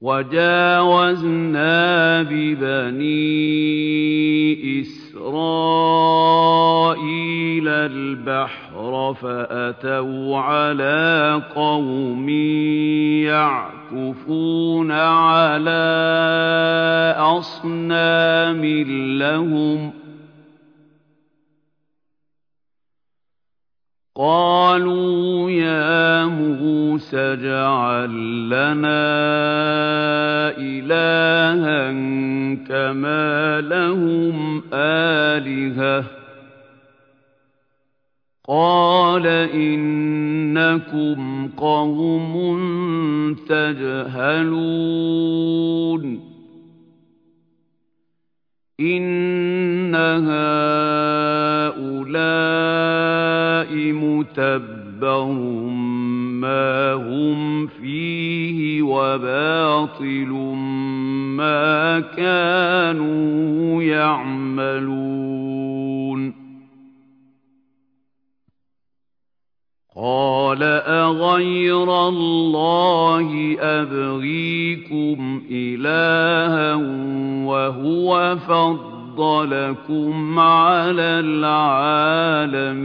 وَجَاوَزْنَا بِبَنِي إِسْرَائِيلَ الْبَحْرَ فَأَتَوْا عَلَىٰ قَوْمٍ يَعْكُفُونَ عَلَىٰ أَصْنَامٍ لَّهُمْ ۚ قَالُوا يَا اجْعَل لَّنَا إِلَٰهًا كَمَا لَهُمْ آلِهَةٌ ۚ. قَالَ إِنَّكُمْ قَوْمٌ تَجْهَلُونَ. إِنَّ هَٰؤُلَاءِ مُتَبَّرٌ مَّا هُمْ فِيهِ وَبَاطِلٌ مَّا كَانُوا يَعْمَلُونَ قَالَ أَغَيْرَ اللَّهِ أَبْغِيكُمْ إِلَٰهًا وَهُوَ فَضَّلَكُمْ عَلَى الْعَالَمِينَ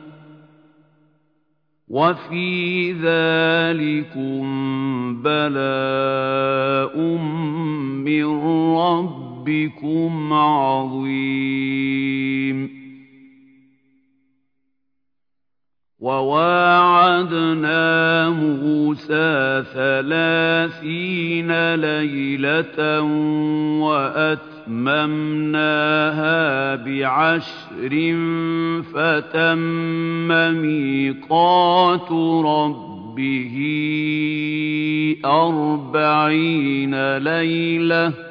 وَفِي ذَٰلِكُم بَلَاءٌ مِّن رَّبِّكُمْ عَظِيمٌ. وَوَاعَدْنَا مُوسَىٰ ثَلَاثِينَ لَيْلَةً وَأَتْمَمْنَاهَا بِعَشْرٍ فَتَمَّ مِيقَاتُ رَبِّهِ أَرْبَعِينَ لَيْلَةً ۚ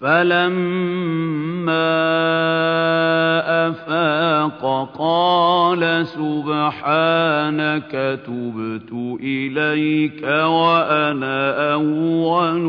فَلَمَّا أَفَاقَ قَالَ سُبْحَانَكَ تُبْتُ إِلَيْكَ وَأَنَا أَوَّلُ